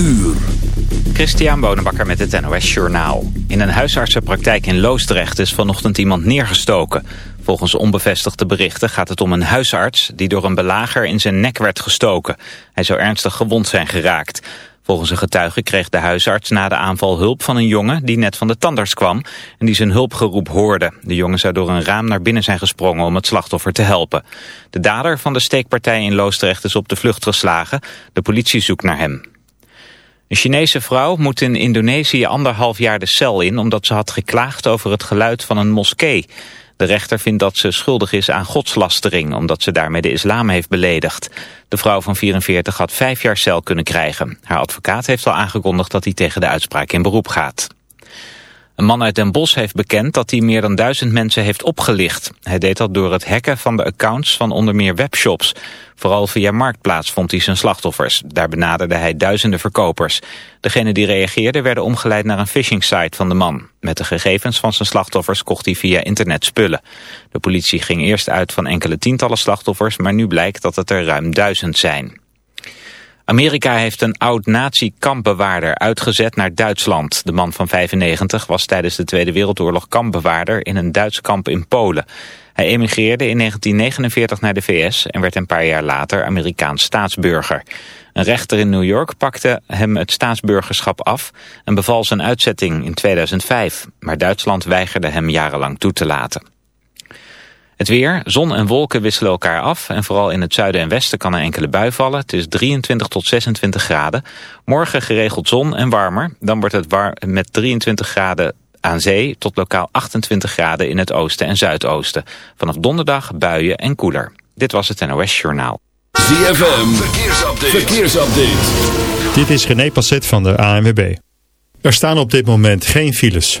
uur. Christian Bonenbakker met het NOS Journaal. In een huisartsenpraktijk in Loosdrecht is vanochtend iemand neergestoken. Volgens onbevestigde berichten gaat het om een huisarts... die door een belager in zijn nek werd gestoken. Hij zou ernstig gewond zijn geraakt. Volgens een getuige kreeg de huisarts na de aanval hulp van een jongen... die net van de tandarts kwam en die zijn hulpgeroep hoorde. De jongen zou door een raam naar binnen zijn gesprongen om het slachtoffer te helpen. De dader van de steekpartij in Loosdrecht is op de vlucht geslagen. De politie zoekt naar hem. Een Chinese vrouw moet in Indonesië anderhalf jaar de cel in... omdat ze had geklaagd over het geluid van een moskee. De rechter vindt dat ze schuldig is aan godslastering... omdat ze daarmee de islam heeft beledigd. De vrouw van 44 had vijf jaar cel kunnen krijgen. Haar advocaat heeft al aangekondigd dat hij tegen de uitspraak in beroep gaat. Een man uit Den Bosch heeft bekend dat hij meer dan duizend mensen heeft opgelicht. Hij deed dat door het hacken van de accounts van onder meer webshops. Vooral via Marktplaats vond hij zijn slachtoffers. Daar benaderde hij duizenden verkopers. Degenen die reageerden werden omgeleid naar een phishing site van de man. Met de gegevens van zijn slachtoffers kocht hij via internet spullen. De politie ging eerst uit van enkele tientallen slachtoffers... maar nu blijkt dat het er ruim duizend zijn. Amerika heeft een oud-nazi-kampbewaarder uitgezet naar Duitsland. De man van 95 was tijdens de Tweede Wereldoorlog kampbewaarder in een Duits kamp in Polen. Hij emigreerde in 1949 naar de VS en werd een paar jaar later Amerikaans staatsburger. Een rechter in New York pakte hem het staatsburgerschap af en beval zijn uitzetting in 2005. Maar Duitsland weigerde hem jarenlang toe te laten. Het weer, zon en wolken wisselen elkaar af en vooral in het zuiden en westen kan er enkele bui vallen. Het is 23 tot 26 graden. Morgen geregeld zon en warmer. Dan wordt het war met 23 graden aan zee tot lokaal 28 graden in het oosten en zuidoosten. Vanaf donderdag buien en koeler. Dit was het NOS Journaal. ZFM, verkeersupdate. verkeersupdate. Dit is René Passet van de ANWB. Er staan op dit moment geen files.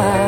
sky.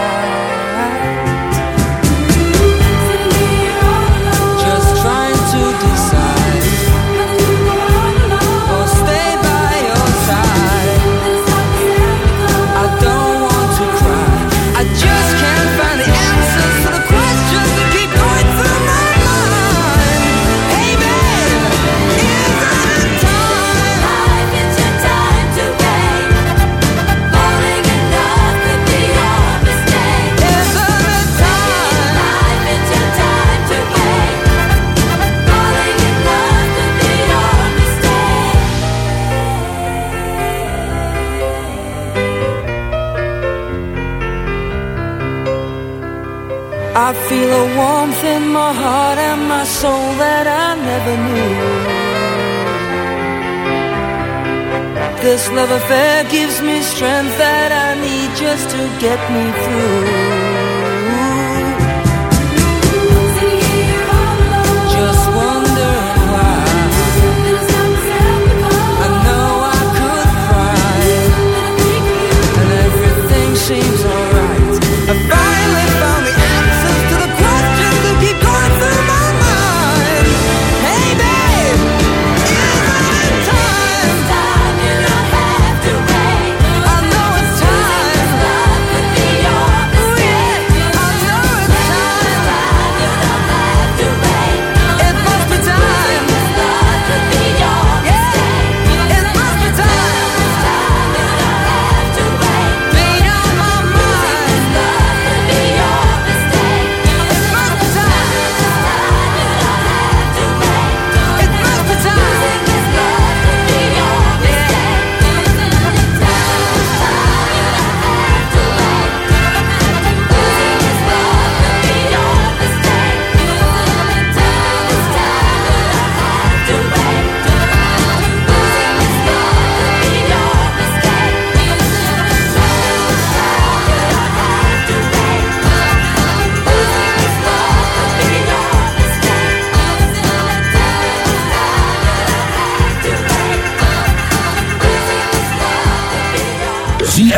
Soul that I never knew. This love affair gives me strength that I need just to get me through. Just why. I know I could cry, and everything seems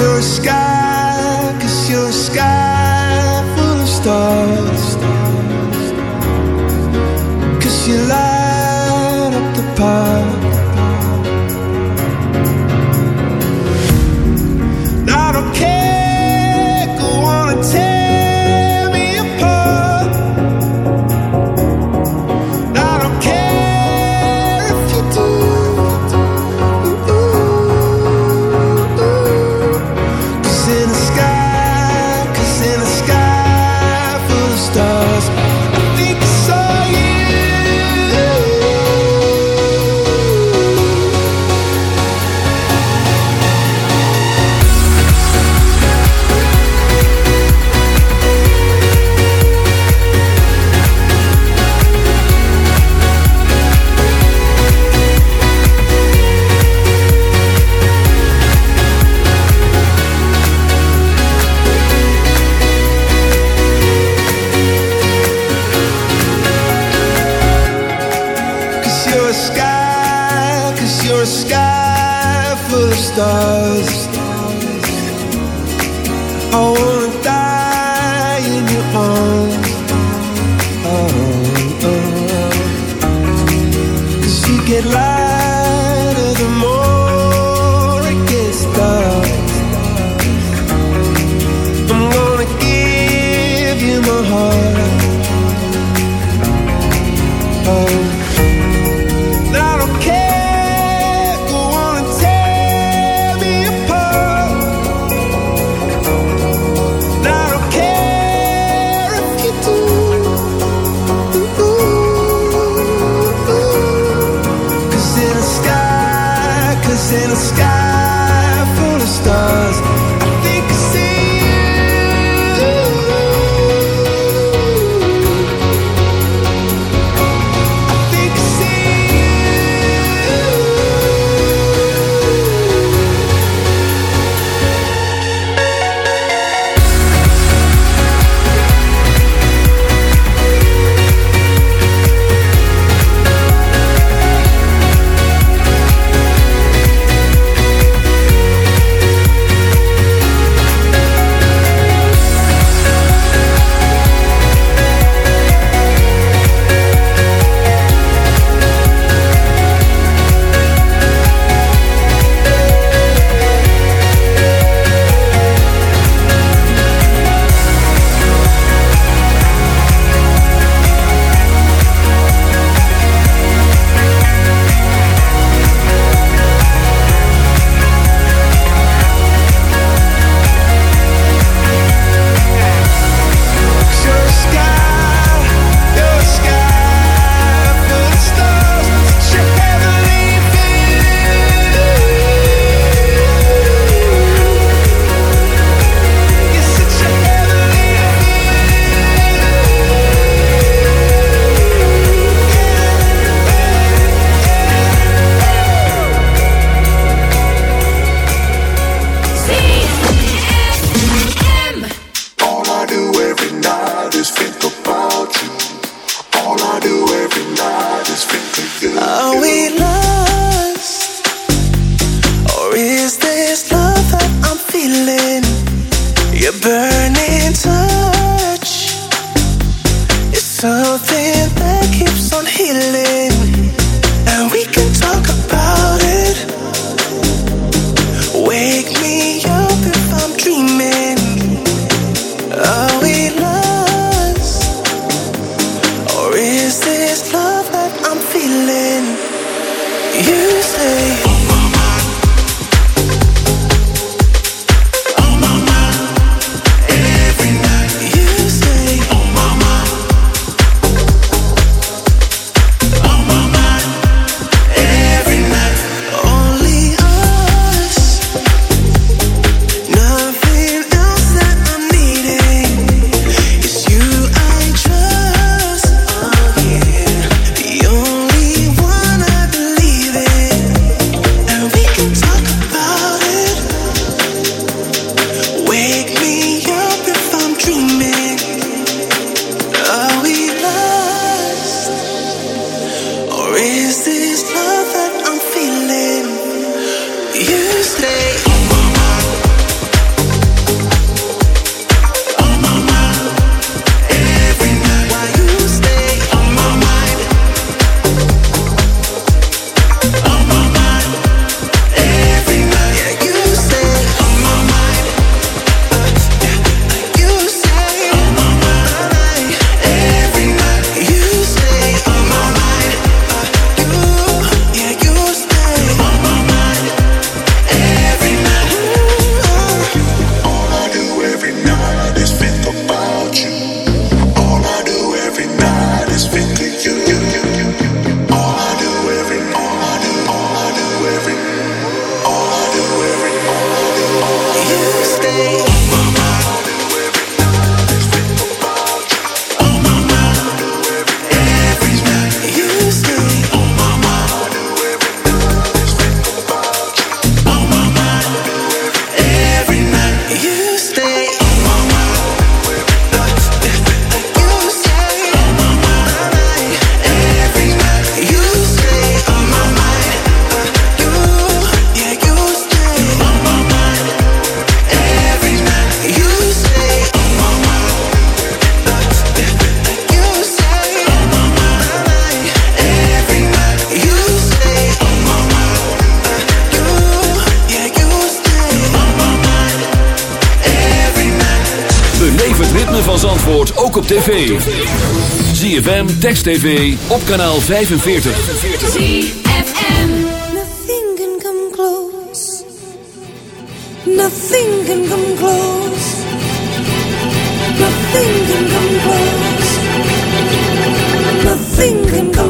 your sky. Feeling? Your burning tv. ZFM, Text TV, op kanaal 45. ZFM. Nothing can come close. Nothing can come close. Nothing can come close. Nothing can come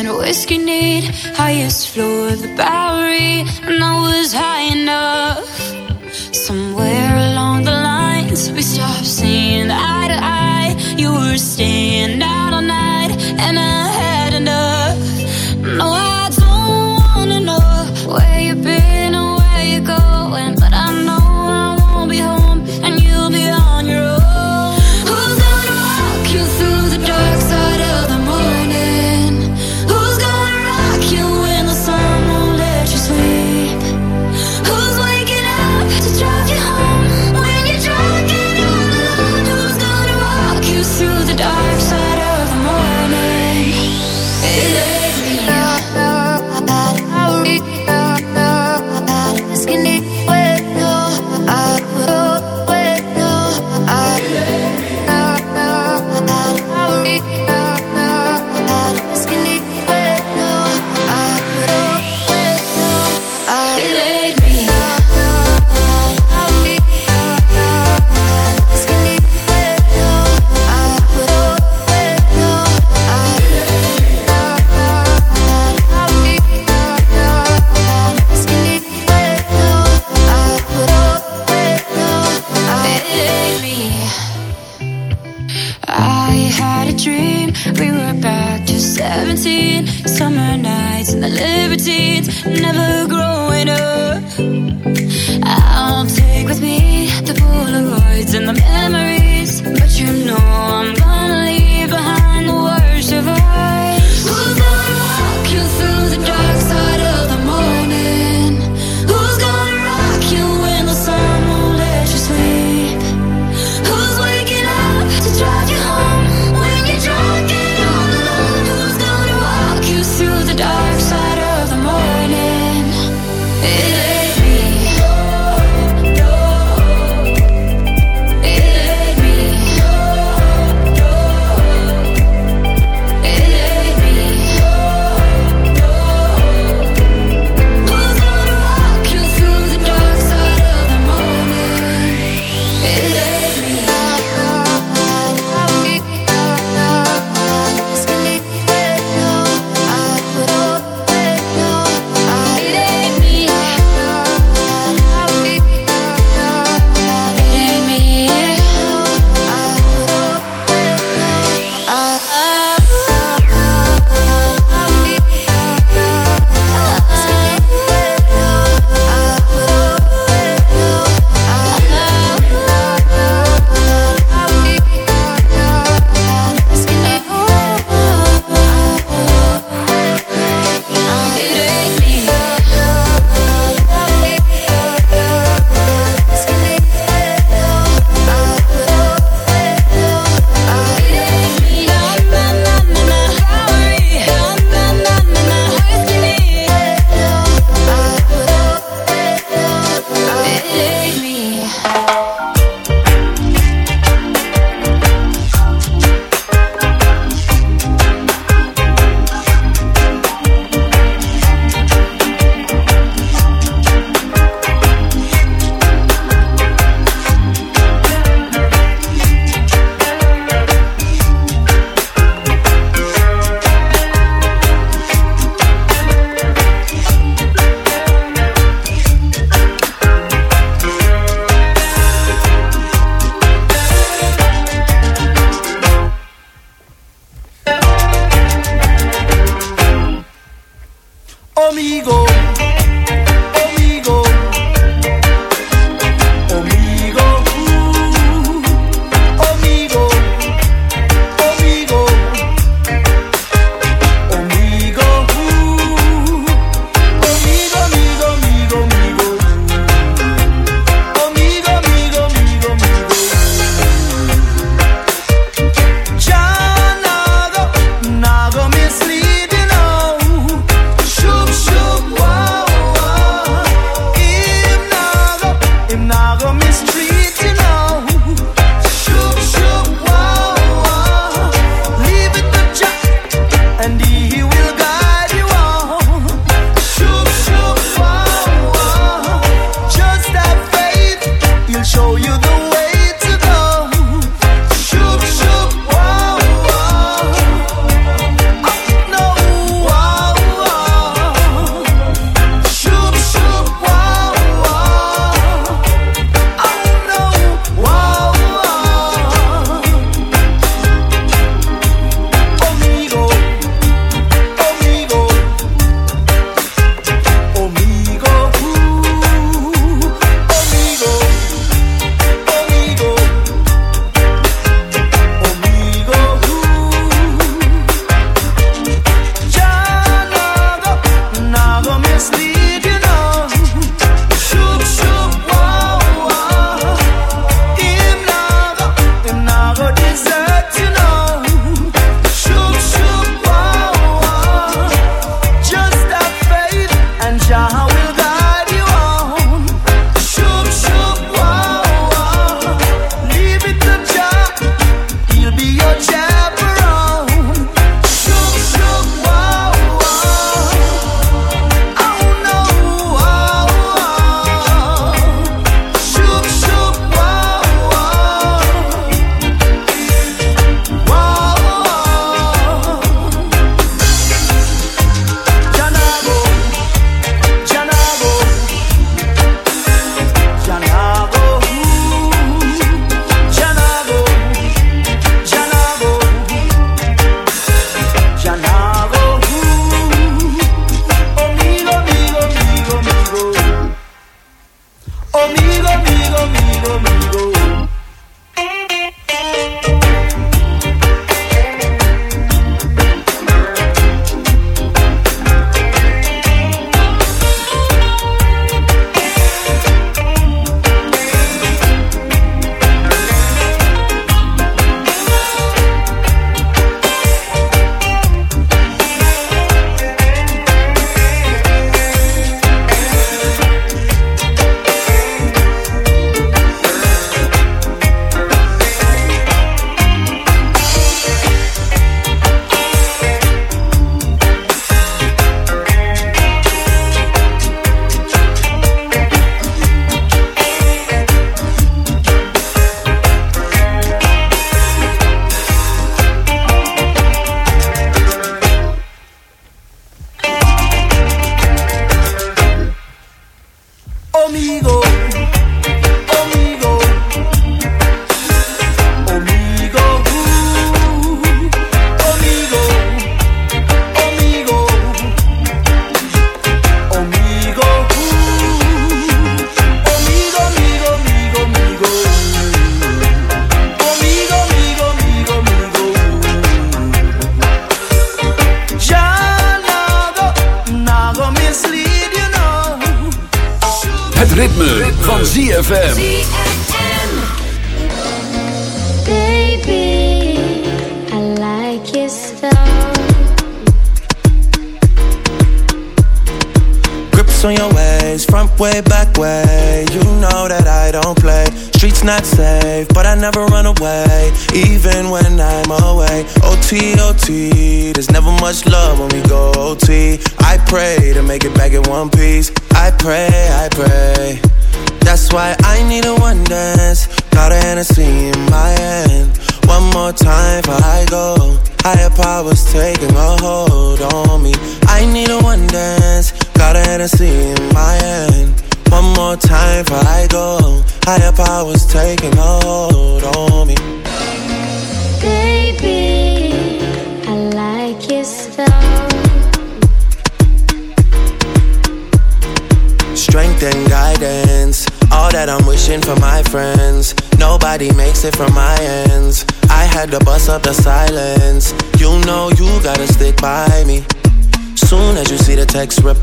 and whiskey need highest floor of the Bowery, and I was high enough. Somewhere along the lines, we stopped seeing eye to eye. You were staying.